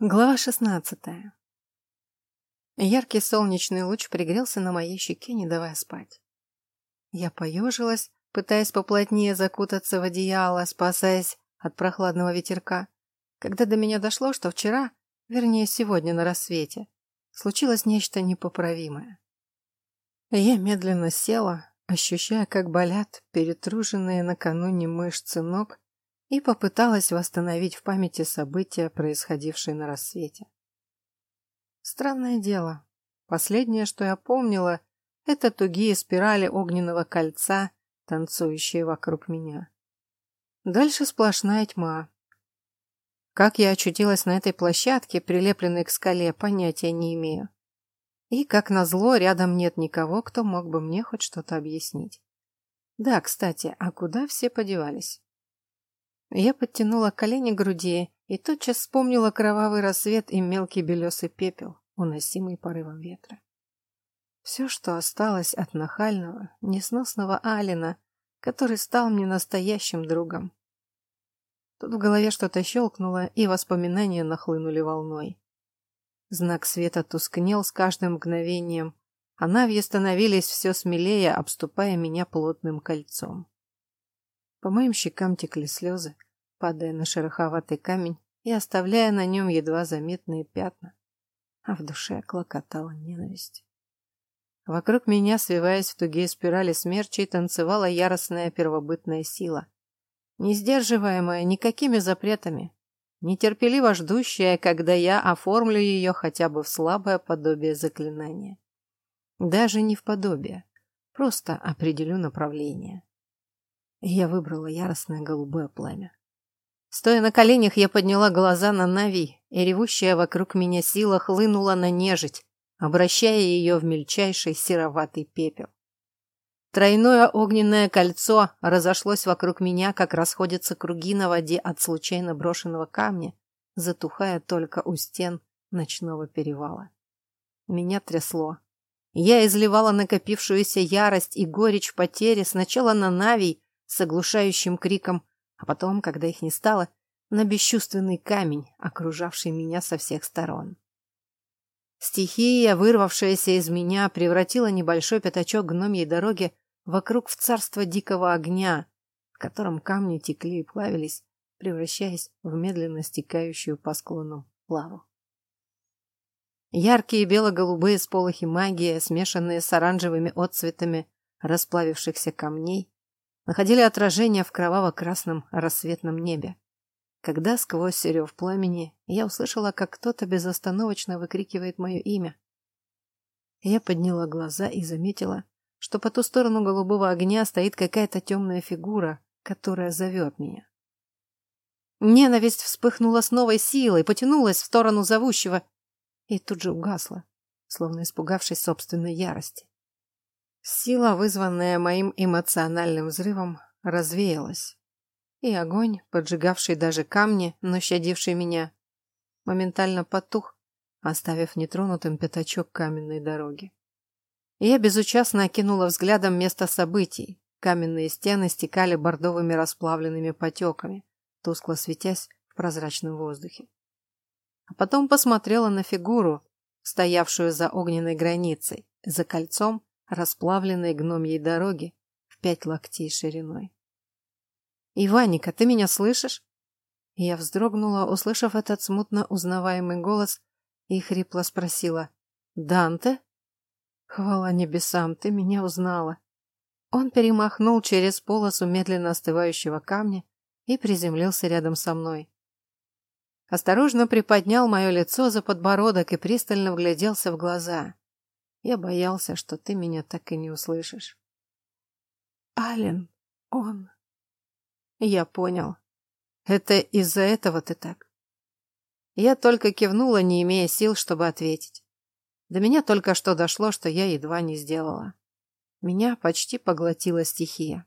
Глава шестнадцатая. Яркий солнечный луч пригрелся на моей щеке, не давая спать. Я поежилась, пытаясь поплотнее закутаться в одеяло, спасаясь от прохладного ветерка, когда до меня дошло, что вчера, вернее сегодня на рассвете, случилось нечто непоправимое. Я медленно села, ощущая, как болят перетруженные накануне мышцы ног и попыталась восстановить в памяти события, происходившие на рассвете. Странное дело. Последнее, что я помнила, это тугие спирали огненного кольца, танцующие вокруг меня. Дальше сплошная тьма. Как я очутилась на этой площадке, прилепленной к скале, понятия не имею. И, как назло, рядом нет никого, кто мог бы мне хоть что-то объяснить. Да, кстати, а куда все подевались? Я подтянула колени к груди и тотчас вспомнила кровавый рассвет и мелкий белесый пепел, уносимый порывом ветра. Все, что осталось от нахального, несносного Алина, который стал мне настоящим другом. Тут в голове что-то щелкнуло, и воспоминания нахлынули волной. Знак света тускнел с каждым мгновением, а навьи становились все смелее, обступая меня плотным кольцом. По моим щекам текли слезы, падая на шероховатый камень и оставляя на нем едва заметные пятна, а в душе клокотала ненависть. Вокруг меня, свиваясь в тугие спирали смерчей, танцевала яростная первобытная сила, не сдерживаемая никакими запретами, нетерпеливо ждущая, когда я оформлю ее хотя бы в слабое подобие заклинания. Даже не в подобие, просто определю направление. Я выбрала яростное голубое пламя. Стоя на коленях, я подняла глаза на Нави, и ревущая вокруг меня сила хлынула на нежить, обращая ее в мельчайший сероватый пепел. Тройное огненное кольцо разошлось вокруг меня, как расходятся круги на воде от случайно брошенного камня, затухая только у стен ночного перевала. Меня трясло. Я изливала накопившуюся ярость и горечь потери сначала на Навий, с оглушающим криком, а потом, когда их не стало, на бесчувственный камень, окружавший меня со всех сторон. Стихия, вырвавшаяся из меня, превратила небольшой пятачок гномьей дороги вокруг в царство дикого огня, в котором камни текли и плавились, превращаясь в медленно стекающую по склону лаву. Яркие бело-голубые сполохи магии, смешанные с оранжевыми отцветами расплавившихся камней, находили отражение в кроваво-красном рассветном небе. Когда сквозь рев пламени я услышала, как кто-то безостановочно выкрикивает мое имя. Я подняла глаза и заметила, что по ту сторону голубого огня стоит какая-то темная фигура, которая зовет меня. Ненависть вспыхнула с новой силой, потянулась в сторону зовущего и тут же угасла, словно испугавшись собственной ярости. Сила, вызванная моим эмоциональным взрывом, развеялась. И огонь, поджигавший даже камни, но щадивший меня, моментально потух, оставив нетронутым пятачок каменной дороги. И я безучастно окинула взглядом место событий. Каменные стены стекали бордовыми расплавленными потеками, тускло светясь в прозрачном воздухе. А потом посмотрела на фигуру, стоявшую за огненной границей, за кольцом, расплавленной гномьей дороги в пять локтей шириной. «Иваника, ты меня слышишь?» Я вздрогнула, услышав этот смутно узнаваемый голос, и хрипло спросила «Данте?» «Хвала небесам, ты меня узнала!» Он перемахнул через полосу медленно остывающего камня и приземлился рядом со мной. Осторожно приподнял мое лицо за подбородок и пристально вгляделся в глаза. Я боялся, что ты меня так и не услышишь. Ален, он... Я понял. Это из-за этого ты так? Я только кивнула, не имея сил, чтобы ответить. До меня только что дошло, что я едва не сделала. Меня почти поглотила стихия.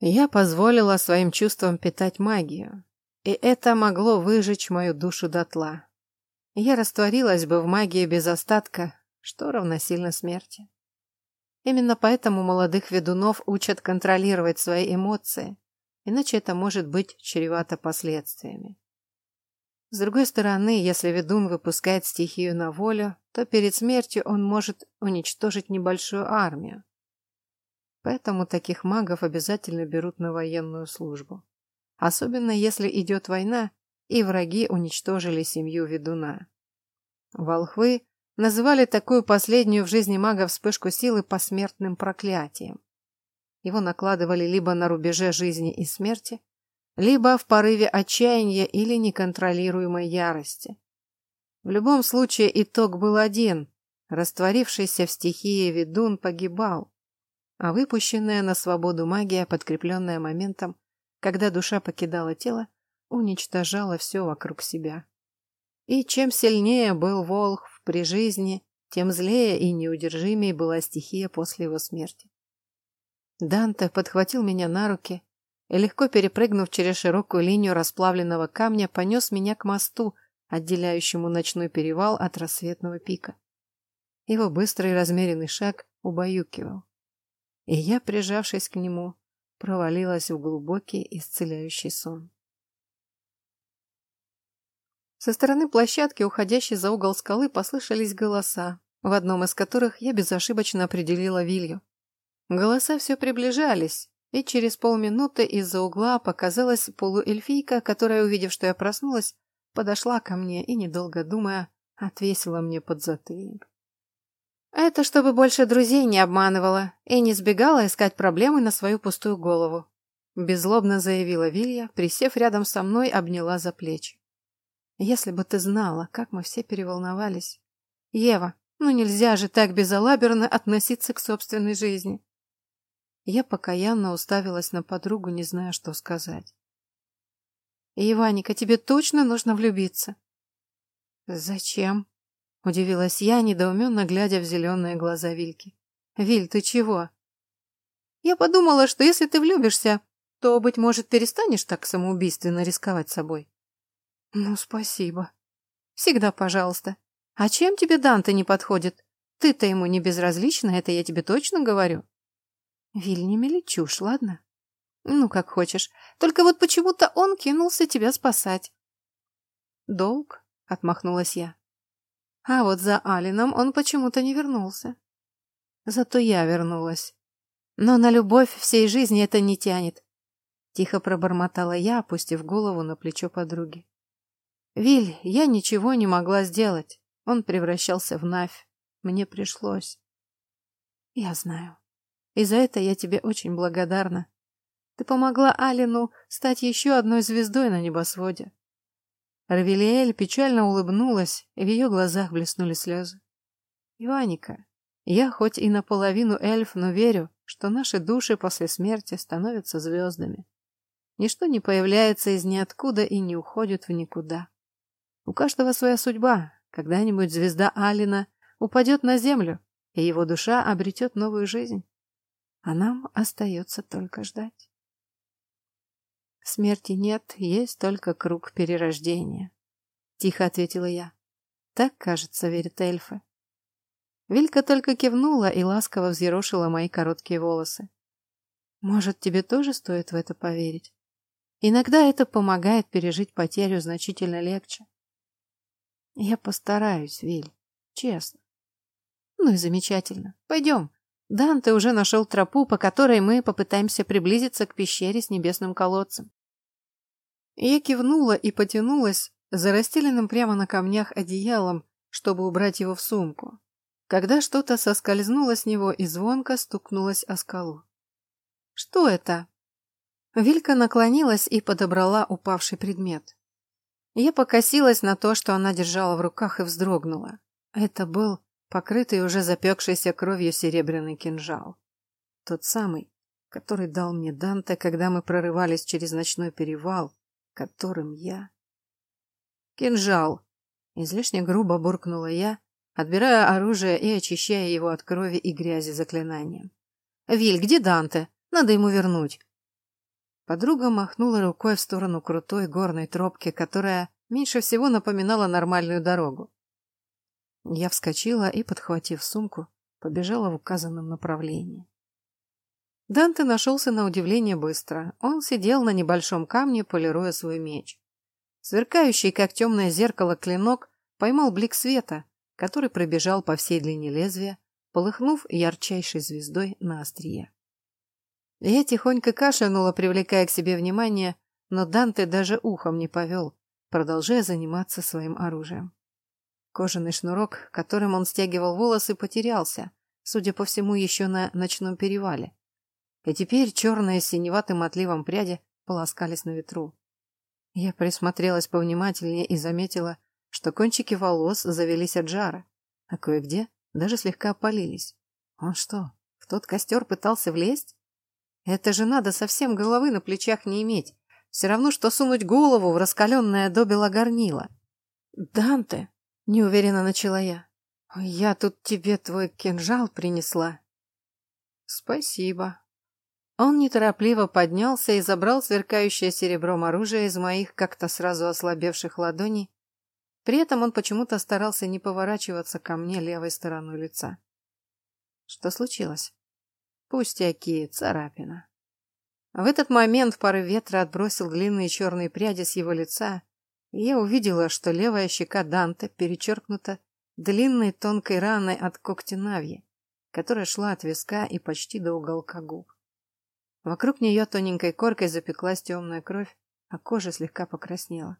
Я позволила своим чувствам питать магию, и это могло выжечь мою душу дотла. Я растворилась бы в магии без остатка, что равносильно смерти. Именно поэтому молодых ведунов учат контролировать свои эмоции, иначе это может быть чревато последствиями. С другой стороны, если ведун выпускает стихию на волю, то перед смертью он может уничтожить небольшую армию. Поэтому таких магов обязательно берут на военную службу. Особенно если идет война, и враги уничтожили семью ведуна. Волхвы называли такую последнюю в жизни мага вспышку силы посмертным проклятием. Его накладывали либо на рубеже жизни и смерти, либо в порыве отчаяния или неконтролируемой ярости. В любом случае итог был один. Растворившийся в стихии ведун погибал, а выпущенная на свободу магия, подкрепленная моментом, когда душа покидала тело, уничтожала все вокруг себя. И чем сильнее был Волхв при жизни, тем злее и неудержимее была стихия после его смерти. Данте подхватил меня на руки и, легко перепрыгнув через широкую линию расплавленного камня, понес меня к мосту, отделяющему ночной перевал от рассветного пика. Его быстрый размеренный шаг убаюкивал. И я, прижавшись к нему, провалилась в глубокий исцеляющий сон. Со стороны площадки, уходящей за угол скалы, послышались голоса, в одном из которых я безошибочно определила Вилью. Голоса все приближались, и через полминуты из-за угла показалась полуэльфийка, которая, увидев, что я проснулась, подошла ко мне и, недолго думая, отвесила мне подзатыльник. Это чтобы больше друзей не обманывала и не сбегала искать проблемы на свою пустую голову. Беззлобно заявила Вилья, присев рядом со мной, обняла за плечи. Если бы ты знала, как мы все переволновались. Ева, ну нельзя же так безалаберно относиться к собственной жизни. Я покаянно уставилась на подругу, не зная, что сказать. «Иваника, тебе точно нужно влюбиться?» «Зачем?» — удивилась я, недоуменно глядя в зеленые глаза Вильки. «Виль, ты чего?» «Я подумала, что если ты влюбишься, то, быть может, перестанешь так самоубийственно рисковать собой». «Ну, спасибо. Всегда пожалуйста. А чем тебе Данте не подходит? Ты-то ему не безразлична, это я тебе точно говорю». Виль, не мели чушь, ладно? Ну, как хочешь. Только вот почему-то он кинулся тебя спасать. Долг, отмахнулась я. А вот за Алином он почему-то не вернулся. Зато я вернулась. Но на любовь всей жизни это не тянет. Тихо пробормотала я, опустив голову на плечо подруги. Виль, я ничего не могла сделать. Он превращался в Навь. Мне пришлось. Я знаю. И за это я тебе очень благодарна. Ты помогла Алину стать еще одной звездой на небосводе. Равелиэль печально улыбнулась, и в ее глазах блеснули слезы. Иваника, я хоть и наполовину эльф, но верю, что наши души после смерти становятся звездами. Ничто не появляется из ниоткуда и не уходит в никуда. У каждого своя судьба. Когда-нибудь звезда Алина упадет на землю, и его душа обретет новую жизнь а нам остается только ждать. Смерти нет, есть только круг перерождения. Тихо ответила я. Так, кажется, верят эльфы. Вилька только кивнула и ласково взъерошила мои короткие волосы. Может, тебе тоже стоит в это поверить? Иногда это помогает пережить потерю значительно легче. Я постараюсь, Виль, честно. Ну и замечательно. Пойдем, Данте уже нашел тропу, по которой мы попытаемся приблизиться к пещере с небесным колодцем. Я кивнула и потянулась за расстеленным прямо на камнях одеялом, чтобы убрать его в сумку, когда что-то соскользнуло с него и звонко стукнулось о скалу. «Что это?» Вилька наклонилась и подобрала упавший предмет. Я покосилась на то, что она держала в руках и вздрогнула. Это был покрытый уже запекшейся кровью серебряный кинжал. Тот самый, который дал мне Данте, когда мы прорывались через ночной перевал, которым я... Кинжал! Излишне грубо буркнула я, отбирая оружие и очищая его от крови и грязи заклинанием. «Виль, где Данте? Надо ему вернуть!» Подруга махнула рукой в сторону крутой горной тропки, которая меньше всего напоминала нормальную дорогу. Я вскочила и, подхватив сумку, побежала в указанном направлении. Данте нашелся на удивление быстро. Он сидел на небольшом камне, полируя свой меч. Сверкающий, как темное зеркало, клинок поймал блик света, который пробежал по всей длине лезвия, полыхнув ярчайшей звездой на острие. Я тихонько кашлянула, привлекая к себе внимание, но Данте даже ухом не повел, продолжая заниматься своим оружием. Кожаный шнурок, которым он стягивал волосы, потерялся, судя по всему, еще на ночном перевале. И теперь черные с синеватым отливом пряди полоскались на ветру. Я присмотрелась повнимательнее и заметила, что кончики волос завелись от жара, а кое-где даже слегка опалились. Он что, в тот костер пытался влезть? Это же надо совсем головы на плечах не иметь. Все равно, что сунуть голову в раскаленное добело горнило. «Данте!» — неуверенно начала я. «Я тут тебе твой кинжал принесла». «Спасибо». Он неторопливо поднялся и забрал сверкающее серебром оружие из моих как-то сразу ослабевших ладоней. При этом он почему-то старался не поворачиваться ко мне левой стороной лица. Что случилось? Пустяки, царапина. В этот момент порыв ветра отбросил длинные черные пряди с его лица, и я увидела, что левая щека Данте перечеркнута длинной тонкой раной от когти которая шла от виска и почти до уголка губ. Вокруг нее тоненькой коркой запеклась темная кровь, а кожа слегка покраснела.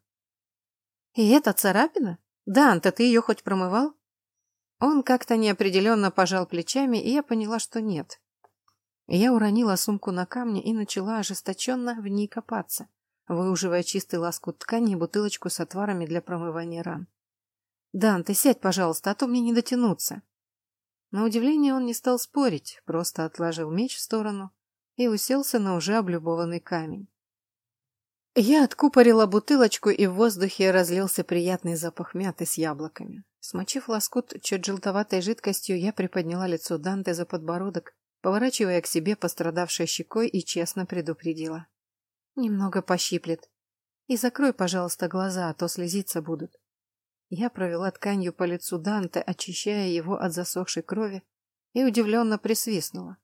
«И это царапина? Данте, ты ее хоть промывал?» Он как-то неопределенно пожал плечами, и я поняла, что нет. Я уронила сумку на камни и начала ожесточенно в ней копаться, выуживая чистый лоскут ткани и бутылочку с отварами для промывания ран. «Дан, ты сядь, пожалуйста, а то мне не дотянуться». На удивление он не стал спорить, просто отложил меч в сторону и уселся на уже облюбованный камень. Я откупорила бутылочку, и в воздухе разлился приятный запах мяты с яблоками. Смочив лоскут чуть желтоватой жидкостью, я приподняла лицо Данте за подбородок поворачивая к себе пострадавшей щекой и честно предупредила. «Немного пощиплет. И закрой, пожалуйста, глаза, а то слезиться будут». Я провела тканью по лицу Данте, очищая его от засохшей крови, и удивленно присвистнула.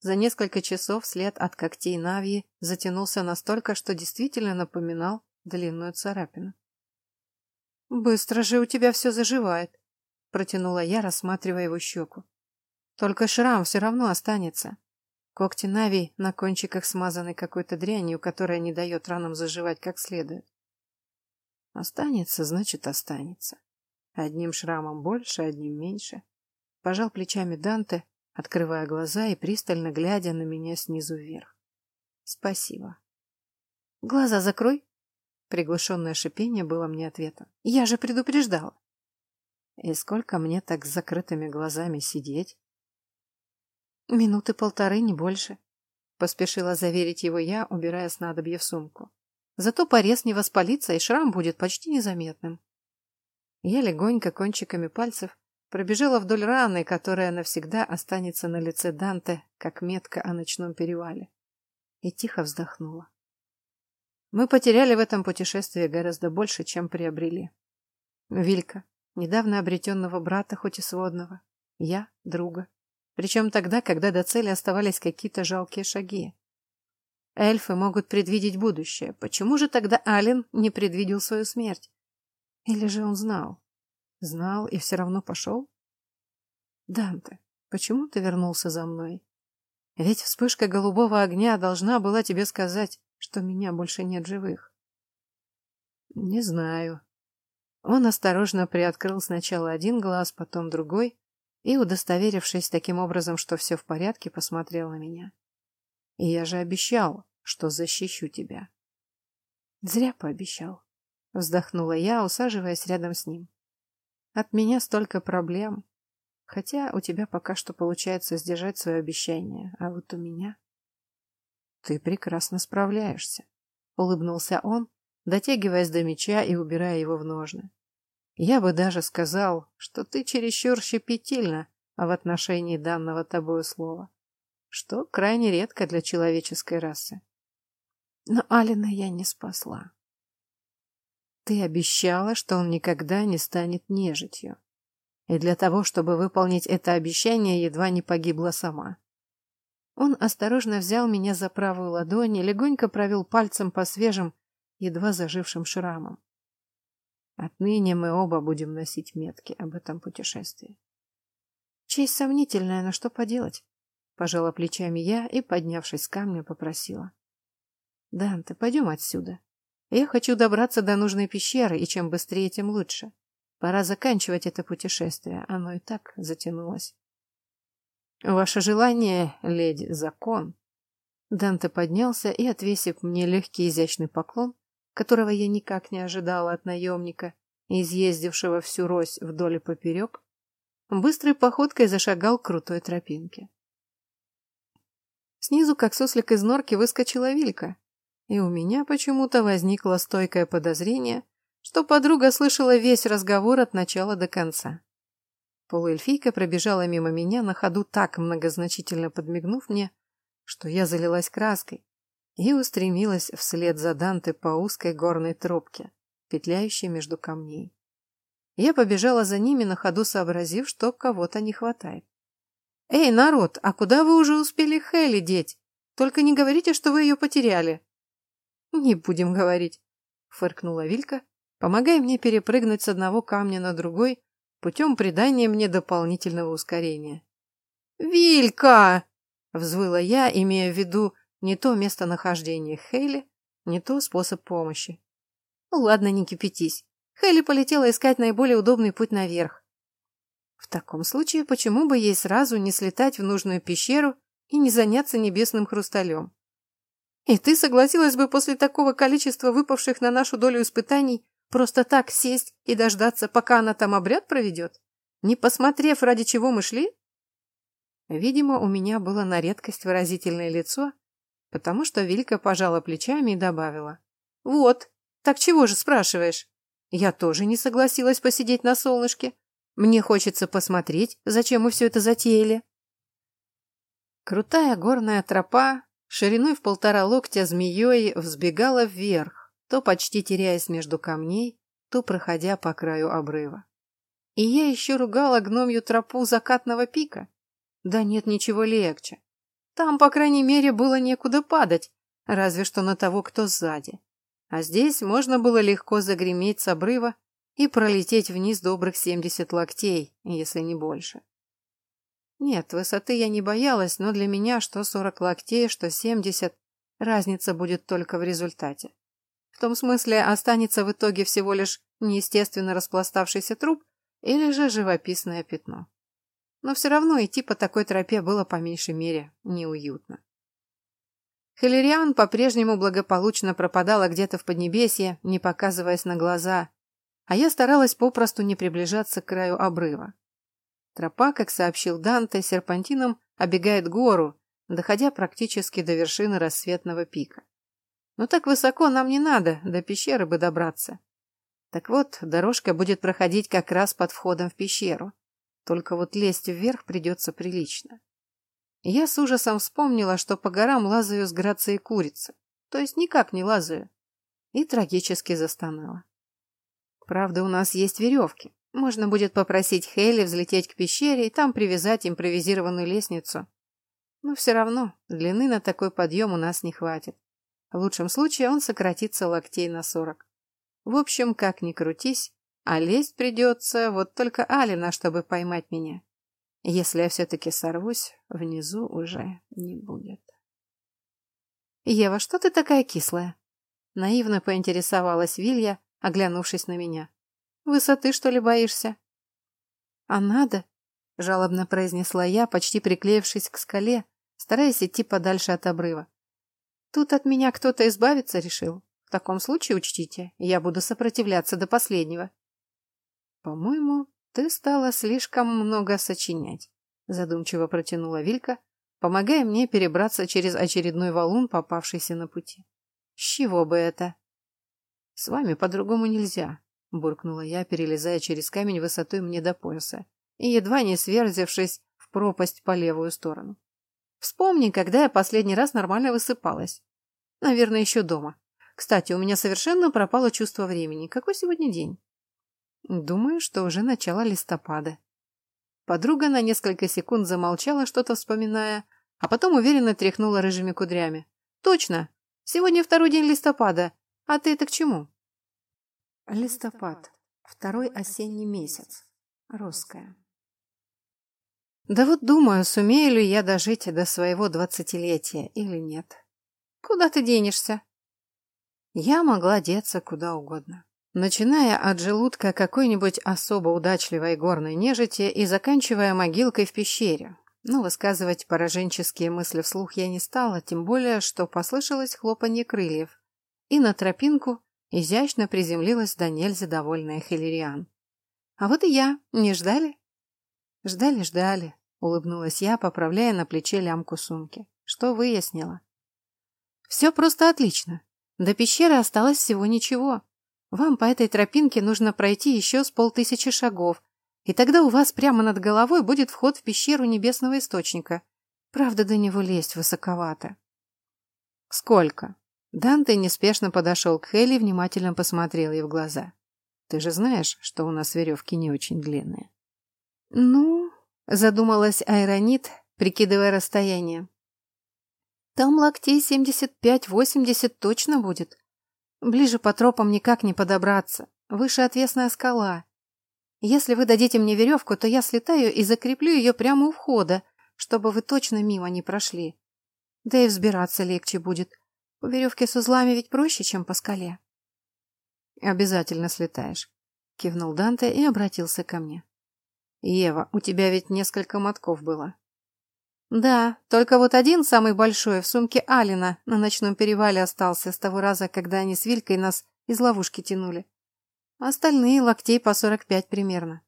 За несколько часов след от когтей Навьи затянулся настолько, что действительно напоминал длинную царапину. «Быстро же у тебя все заживает», — протянула я, рассматривая его щеку. Только шрам все равно останется. Когти Нави на кончиках смазаны какой-то дрянью, которая не дает ранам заживать как следует. Останется, значит, останется. Одним шрамом больше, одним меньше. Пожал плечами Данте, открывая глаза и пристально глядя на меня снизу вверх. Спасибо. Глаза закрой. Приглушенное шипение было мне ответом. Я же предупреждала. И сколько мне так с закрытыми глазами сидеть? Минуты полторы, не больше. Поспешила заверить его я, убирая снадобье в сумку. Зато порез не воспалится, и шрам будет почти незаметным. Я легонько кончиками пальцев пробежала вдоль раны, которая навсегда останется на лице Данте, как метка о ночном перевале. И тихо вздохнула. Мы потеряли в этом путешествии гораздо больше, чем приобрели. Вилька, недавно обретенного брата, хоть и сводного, я, друга, причем тогда, когда до цели оставались какие-то жалкие шаги. Эльфы могут предвидеть будущее. Почему же тогда Ален не предвидел свою смерть? Или же он знал? Знал и все равно пошел? Данте, почему ты вернулся за мной? Ведь вспышка голубого огня должна была тебе сказать, что меня больше нет живых. Не знаю. Он осторожно приоткрыл сначала один глаз, потом другой, и, удостоверившись таким образом, что все в порядке, посмотрел на меня. И я же обещал, что защищу тебя. Зря пообещал. Вздохнула я, усаживаясь рядом с ним. От меня столько проблем. Хотя у тебя пока что получается сдержать свое обещание, а вот у меня... Ты прекрасно справляешься. Улыбнулся он, дотягиваясь до меча и убирая его в ножны. Я бы даже сказал, что ты чересчур щепетильна в отношении данного тобою слова, что крайне редко для человеческой расы. Но Алина я не спасла. Ты обещала, что он никогда не станет нежитью. И для того, чтобы выполнить это обещание, едва не погибла сама. Он осторожно взял меня за правую ладонь и легонько провел пальцем по свежим, едва зажившим шрамам. Отныне мы оба будем носить метки об этом путешествии. Честь сомнительная, но что поделать? Пожала плечами я и, поднявшись с камня, попросила. Данте, пойдем отсюда. Я хочу добраться до нужной пещеры, и чем быстрее, тем лучше. Пора заканчивать это путешествие, оно и так затянулось. Ваше желание, леди, закон. Данте поднялся и, отвесив мне легкий изящный поклон, которого я никак не ожидала от наемника, изъездившего всю рось вдоль и поперек, быстрой походкой зашагал к крутой тропинке. Снизу, как суслик из норки, выскочила Вилька, и у меня почему-то возникло стойкое подозрение, что подруга слышала весь разговор от начала до конца. Полуэльфийка пробежала мимо меня на ходу так многозначительно подмигнув мне, что я залилась краской и устремилась вслед за Данте по узкой горной тропке, петляющей между камней. Я побежала за ними на ходу, сообразив, что кого-то не хватает. «Эй, народ, а куда вы уже успели Хелли деть? Только не говорите, что вы ее потеряли!» «Не будем говорить», — фыркнула Вилька, помогая мне перепрыгнуть с одного камня на другой путем придания мне дополнительного ускорения. «Вилька!» — взвыла я, имея в виду не то местонахождение Хейли, не то способ помощи. «Ну ладно, не кипятись. Хейли полетела искать наиболее удобный путь наверх. В таком случае, почему бы ей сразу не слетать в нужную пещеру и не заняться небесным хрусталем? И ты согласилась бы после такого количества выпавших на нашу долю испытаний просто так сесть и дождаться, пока она там обряд проведет, не посмотрев, ради чего мы шли? Видимо, у меня было на редкость выразительное лицо, потому что Вилька пожала плечами и добавила. «Вот, так чего же спрашиваешь? Я тоже не согласилась посидеть на солнышке. Мне хочется посмотреть, зачем мы все это затеяли». Крутая горная тропа шириной в полтора локтя змеей взбегала вверх, то почти теряясь между камней, то проходя по краю обрыва. И я еще ругала гномью тропу закатного пика. Да нет ничего легче. Там, по крайней мере, было некуда падать, разве что на того, кто сзади. А здесь можно было легко загреметь с обрыва и пролететь вниз добрых семьдесят локтей, если не больше. Нет, высоты я не боялась, но для меня что сорок локтей, что семьдесят, разница будет только в результате. В том смысле останется в итоге всего лишь неестественно распластавшийся труп или же живописное пятно. Но все равно идти по такой тропе было по меньшей мере неуютно. Хиллериан по-прежнему благополучно пропадала где-то в Поднебесье, не показываясь на глаза, а я старалась попросту не приближаться к краю обрыва. Тропа, как сообщил Данте, серпантином обегает гору, доходя практически до вершины рассветного пика. Но так высоко нам не надо, до пещеры бы добраться. Так вот, дорожка будет проходить как раз под входом в пещеру. Только вот лезть вверх придется прилично. Я с ужасом вспомнила, что по горам лазаю с грацией курицы, то есть никак не лазаю, и трагически застонала. Правда, у нас есть веревки, можно будет попросить Хейли взлететь к пещере и там привязать импровизированную лестницу. Но все равно длины на такой подъем у нас не хватит. В лучшем случае он сократится локтей на сорок. В общем, как ни крутись, а лезть придется вот только Алина, чтобы поймать меня. Если я все-таки сорвусь, внизу уже не будет. «Ева, что ты такая кислая?» Наивно поинтересовалась Вилья, оглянувшись на меня. Высоты, что ли, боишься? А надо, жалобно произнесла я, почти приклеившись к скале, стараясь идти подальше от обрыва. Тут от меня кто-то избавиться решил. В таком случае учтите, я буду сопротивляться до последнего. По-моему, ты стала слишком много сочинять, задумчиво протянула Вилька, помогая мне перебраться через очередной валун, попавшийся на пути. С чего бы это? С вами по-другому нельзя, — буркнула я, перелезая через камень высотой мне до пояса и едва не сверзившись в пропасть по левую сторону. Вспомни, когда я последний раз нормально высыпалась. Наверное, еще дома. Кстати, у меня совершенно пропало чувство времени. Какой сегодня день? Думаю, что уже начало листопада. Подруга на несколько секунд замолчала, что-то вспоминая, а потом уверенно тряхнула рыжими кудрями. Точно! Сегодня второй день листопада. А ты это к чему? Листопад. Второй осенний месяц. Русская. Да вот думаю, сумею ли я дожить до своего двадцатилетия или нет. Куда ты денешься? Я могла деться куда угодно. Начиная от желудка какой-нибудь особо удачливой горной нежити и заканчивая могилкой в пещере. Но высказывать пораженческие мысли вслух я не стала, тем более, что послышалось хлопанье крыльев. И на тропинку изящно приземлилась до нельзя довольная Хиллериан. А вот и я. Не ждали? Ждали, ждали. Улыбнулась я, поправляя на плече лямку сумки. Что выяснила? Все просто отлично. До пещеры осталось всего ничего. Вам по этой тропинке нужно пройти еще с полтысячи шагов, и тогда у вас прямо над головой будет вход в пещеру небесного источника. Правда, до него лезть высоковато. Сколько? Данте неспешно подошел к Хелли и внимательно посмотрел ей в глаза. Ты же знаешь, что у нас веревки не очень длинные. Ну, задумалась Айронит, прикидывая расстояние. Там локтей семьдесят пять-восемьдесят точно будет. Ближе по тропам никак не подобраться. Выше отвесная скала. Если вы дадите мне веревку, то я слетаю и закреплю ее прямо у входа, чтобы вы точно мимо не прошли. Да и взбираться легче будет. По веревке с узлами ведь проще, чем по скале. Обязательно слетаешь, кивнул Данте и обратился ко мне. Ева, у тебя ведь несколько мотков было. Да, только вот один, самый большой, в сумке Алина на ночном перевале остался с того раза, когда они с Вилькой нас из ловушки тянули. Остальные локтей по сорок пять примерно.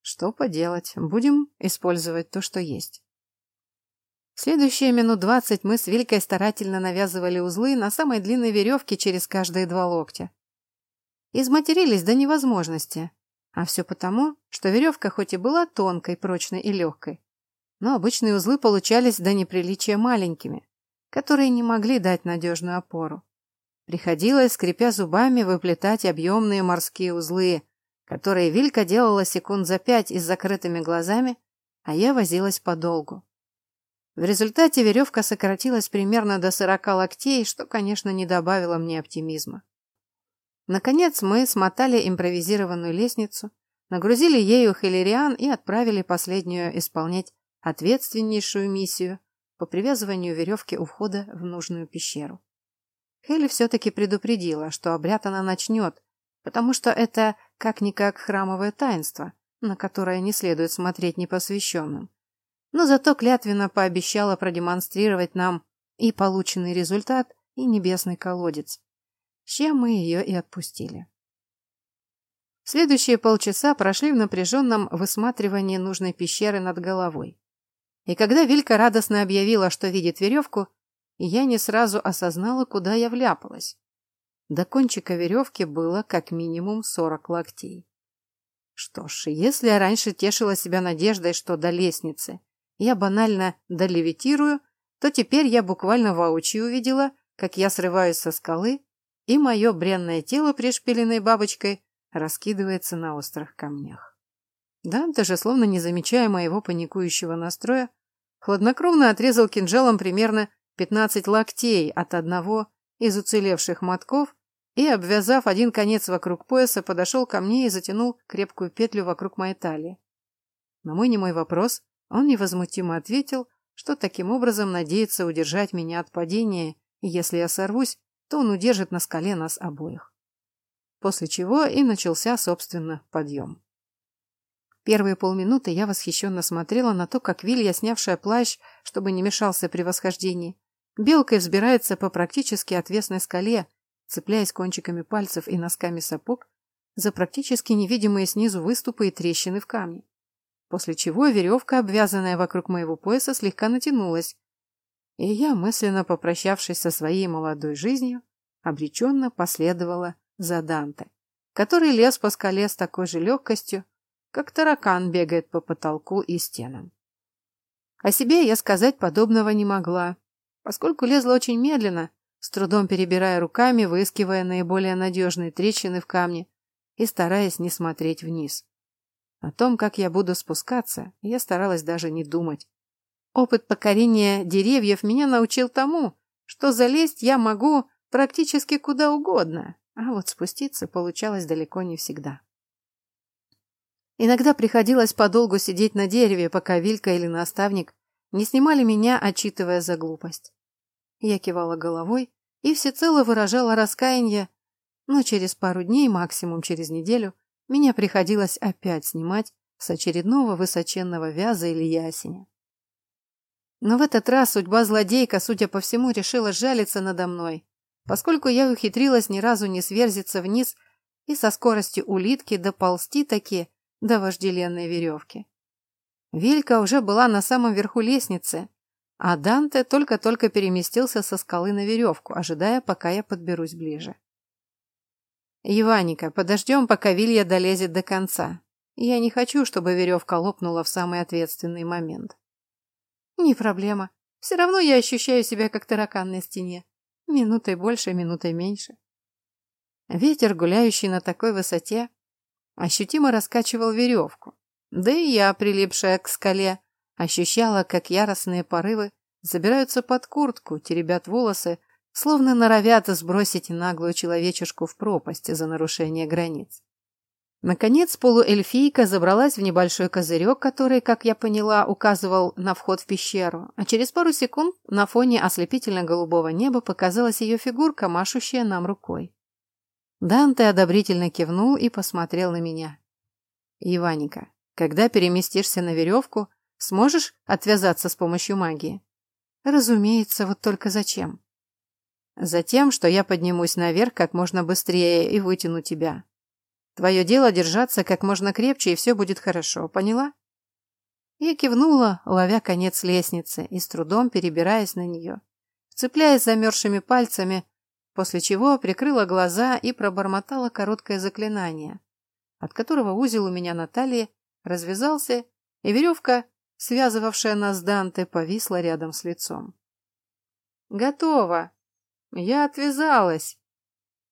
Что поделать, будем использовать то, что есть. Следующие минут двадцать мы с Вилькой старательно навязывали узлы на самой длинной веревке через каждые два локтя. Изматерились до невозможности, а все потому, что веревка хоть и была тонкой, прочной и легкой, но обычные узлы получались до неприличия маленькими, которые не могли дать надежную опору. Приходилось, скрипя зубами, выплетать объемные морские узлы, которые Вилька делала секунд за пять и с закрытыми глазами, а я возилась подолгу. В результате веревка сократилась примерно до сорока локтей, что, конечно, не добавило мне оптимизма. Наконец мы смотали импровизированную лестницу, нагрузили ею хиллериан и отправили последнюю исполнять ответственнейшую миссию по привязыванию веревки у входа в нужную пещеру. Хелли все-таки предупредила, что обряд она начнет, потому что это как-никак храмовое таинство, на которое не следует смотреть непосвященным. Но зато клятвенно пообещала продемонстрировать нам и полученный результат, и небесный колодец, с чем мы ее и отпустили. Следующие полчаса прошли в напряженном высматривании нужной пещеры над головой. И когда Вилька радостно объявила, что видит веревку, я не сразу осознала, куда я вляпалась. До кончика веревки было как минимум сорок локтей. Что ж, если я раньше тешила себя надеждой, что до лестницы я банально долевитирую, то теперь я буквально воочию увидела, как я срываюсь со скалы, и мое бренное тело, пришпиленной бабочкой, раскидывается на острых камнях. Да, даже словно не замечая моего паникующего настроя, хладнокровно отрезал кинжалом примерно пятнадцать локтей от одного из уцелевших мотков и, обвязав один конец вокруг пояса, подошел ко мне и затянул крепкую петлю вокруг моей талии. На мой немой вопрос он невозмутимо ответил, что таким образом надеется удержать меня от падения, и если я сорвусь, то он удержит на скале нас обоих. После чего и начался, собственно, подъем. Первые полминуты я восхищенно смотрела на то, как Вилья, снявшая плащ, чтобы не мешался при восхождении, белкой взбирается по практически отвесной скале, цепляясь кончиками пальцев и носками сапог за практически невидимые снизу выступы и трещины в камне. После чего веревка, обвязанная вокруг моего пояса, слегка натянулась, и я, мысленно попрощавшись со своей молодой жизнью, обреченно последовала за Данте, который лез по скале с такой же легкостью, как таракан бегает по потолку и стенам. О себе я сказать подобного не могла, поскольку лезла очень медленно, с трудом перебирая руками, выискивая наиболее надежные трещины в камне и стараясь не смотреть вниз. О том, как я буду спускаться, я старалась даже не думать. Опыт покорения деревьев меня научил тому, что залезть я могу практически куда угодно, а вот спуститься получалось далеко не всегда. Иногда приходилось подолгу сидеть на дереве, пока Вилька или наставник не снимали меня, отчитывая за глупость. Я кивала головой и всецело выражала раскаяние, но через пару дней, максимум через неделю, меня приходилось опять снимать с очередного высоченного вяза или ясеня. Но в этот раз судьба злодейка, судя по всему, решила жалиться надо мной, поскольку я ухитрилась ни разу не сверзиться вниз и со скоростью улитки доползти таки до вожделенной веревки. Вилька уже была на самом верху лестницы, а Данте только-только переместился со скалы на веревку, ожидая, пока я подберусь ближе. «Иваника, подождем, пока Вилья долезет до конца. Я не хочу, чтобы веревка лопнула в самый ответственный момент». «Не проблема. Все равно я ощущаю себя как таракан на стене. Минутой больше, минутой меньше». Ветер, гуляющий на такой высоте, ощутимо раскачивал веревку. Да и я, прилипшая к скале, ощущала, как яростные порывы забираются под куртку, теребят волосы, словно норовят сбросить наглую человечешку в пропасть за нарушение границ. Наконец полуэльфийка забралась в небольшой козырек, который, как я поняла, указывал на вход в пещеру, а через пару секунд на фоне ослепительно-голубого неба показалась ее фигурка, машущая нам рукой. Данте одобрительно кивнул и посмотрел на меня. «Иваника, когда переместишься на веревку, сможешь отвязаться с помощью магии?» «Разумеется, вот только зачем?» Затем, что я поднимусь наверх как можно быстрее и вытяну тебя. Твое дело держаться как можно крепче, и все будет хорошо, поняла? Я кивнула, ловя конец лестницы и с трудом перебираясь на нее, вцепляясь замерзшими пальцами, после чего прикрыла глаза и пробормотала короткое заклинание, от которого узел у меня на талии развязался, и веревка, связывавшая нас с Данте, повисла рядом с лицом. «Готово!» Я отвязалась.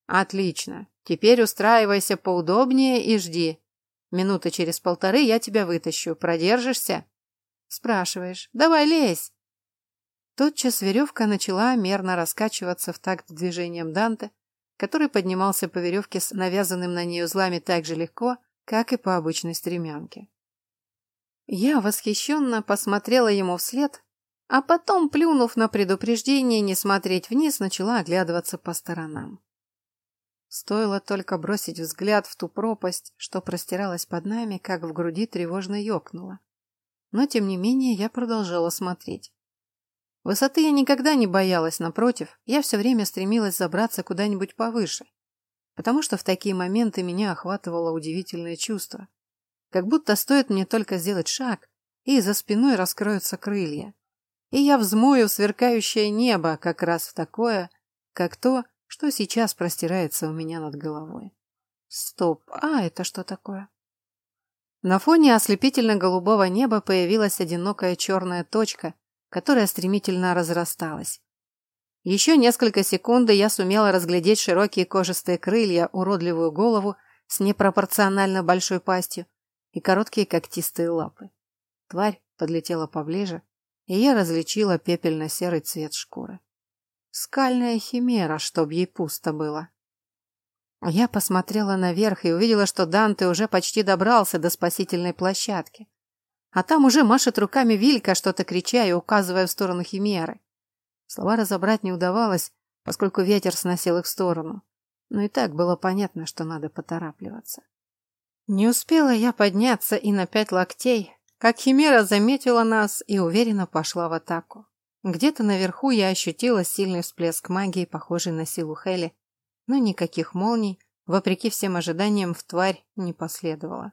Отлично. Теперь устраивайся поудобнее и жди. Минуты через полторы я тебя вытащу. Продержишься? Спрашиваешь. Давай лезь. Тотчас веревка начала мерно раскачиваться в такт движением Данте, который поднимался по веревке с навязанным на ней узлами так же легко, как и по обычной стремянке. Я восхищенно посмотрела ему вслед а потом, плюнув на предупреждение не смотреть вниз, начала оглядываться по сторонам. Стоило только бросить взгляд в ту пропасть, что простиралась под нами, как в груди тревожно ёкнуло. Но, тем не менее, я продолжала смотреть. Высоты я никогда не боялась, напротив, я все время стремилась забраться куда-нибудь повыше, потому что в такие моменты меня охватывало удивительное чувство. Как будто стоит мне только сделать шаг, и за спиной раскроются крылья и я взмою в сверкающее небо как раз в такое, как то, что сейчас простирается у меня над головой. Стоп, а это что такое? На фоне ослепительно-голубого неба появилась одинокая черная точка, которая стремительно разрасталась. Еще несколько секунд, я сумела разглядеть широкие кожистые крылья, уродливую голову с непропорционально большой пастью и короткие когтистые лапы. Тварь подлетела поближе, и я различила пепельно-серый цвет шкуры. Скальная химера, чтоб ей пусто было. Я посмотрела наверх и увидела, что Данте уже почти добрался до спасительной площадки. А там уже машет руками Вилька, что-то крича и указывая в сторону химеры. Слова разобрать не удавалось, поскольку ветер сносил их в сторону. Но и так было понятно, что надо поторапливаться. Не успела я подняться и на пять локтей, как Химера заметила нас и уверенно пошла в атаку. Где-то наверху я ощутила сильный всплеск магии, похожий на силу Хели, но никаких молний, вопреки всем ожиданиям, в тварь не последовало.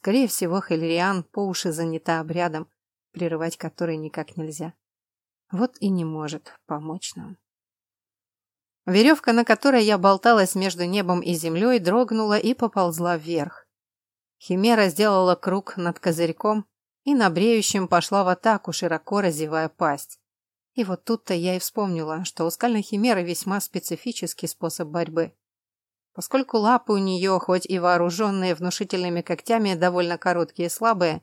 Скорее всего, Хельриан по уши занята обрядом, прерывать который никак нельзя. Вот и не может помочь нам. Веревка, на которой я болталась между небом и землей, дрогнула и поползла вверх. Химера сделала круг над козырьком и на бреющем пошла в атаку, широко разевая пасть. И вот тут-то я и вспомнила, что у скальной химеры весьма специфический способ борьбы. Поскольку лапы у нее, хоть и вооруженные внушительными когтями, довольно короткие и слабые,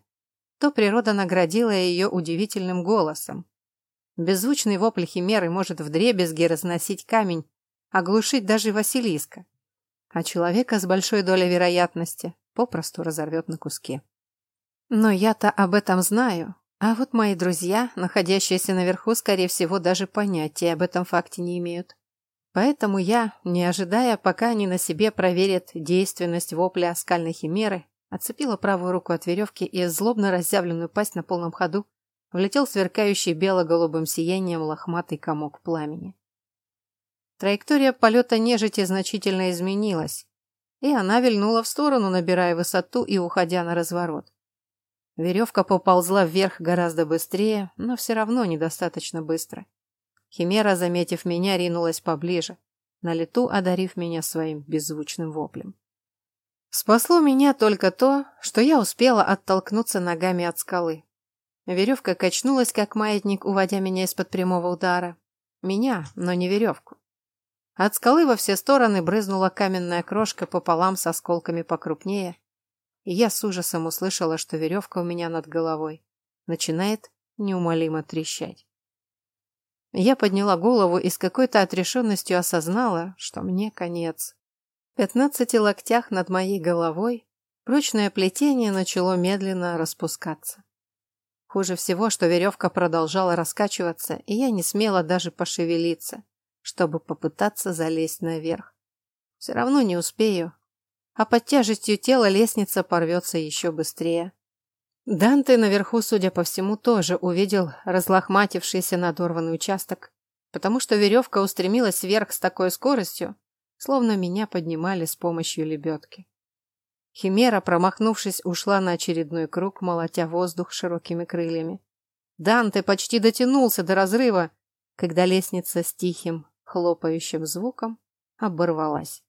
то природа наградила ее удивительным голосом. Беззвучный вопль химеры может вдребезги разносить камень, оглушить даже Василиска. А человека с большой долей вероятности попросту разорвет на куски. Но я-то об этом знаю, а вот мои друзья, находящиеся наверху, скорее всего, даже понятия об этом факте не имеют. Поэтому я, не ожидая, пока они на себе проверят действенность вопля скальной химеры, отцепила правую руку от веревки и злобно разъявленную пасть на полном ходу влетел сверкающий бело-голубым сиянием лохматый комок пламени. Траектория полета нежити значительно изменилась, и она вильнула в сторону, набирая высоту и уходя на разворот. Веревка поползла вверх гораздо быстрее, но все равно недостаточно быстро. Химера, заметив меня, ринулась поближе, на лету одарив меня своим беззвучным воплем. Спасло меня только то, что я успела оттолкнуться ногами от скалы. Веревка качнулась, как маятник, уводя меня из-под прямого удара. Меня, но не веревку. От скалы во все стороны брызнула каменная крошка пополам с осколками покрупнее, и я с ужасом услышала, что веревка у меня над головой начинает неумолимо трещать. Я подняла голову и с какой-то отрешенностью осознала, что мне конец. В пятнадцати локтях над моей головой прочное плетение начало медленно распускаться. Хуже всего, что веревка продолжала раскачиваться, и я не смела даже пошевелиться, чтобы попытаться залезть наверх. Все равно не успею, а под тяжестью тела лестница порвется еще быстрее. Данте наверху, судя по всему, тоже увидел разлохматившийся надорванный участок, потому что веревка устремилась вверх с такой скоростью, словно меня поднимали с помощью лебедки. Химера, промахнувшись, ушла на очередной круг, молотя воздух широкими крыльями. Данте почти дотянулся до разрыва, когда лестница с тихим, хлопающим звуком оборвалась.